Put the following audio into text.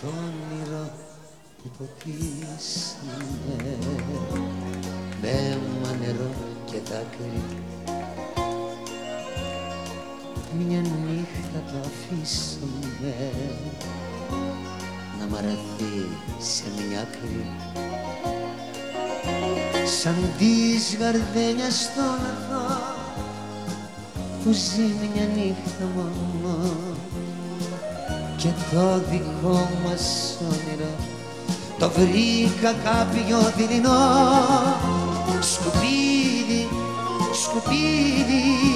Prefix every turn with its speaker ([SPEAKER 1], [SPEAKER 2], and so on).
[SPEAKER 1] το όνειρο που ποτίσαμε με αίμα, νερό και δάκρυ. Μια νύχτα το αφήσαμε να μαραθεί σε μια άκρη. Σαν της γαρδένιας στον αθώ που ζει μια νύχτα μόνος και το δικό μας όνειρο. Το βρήκα κάποιο δειλινό σκουπίδι, σκουπίδι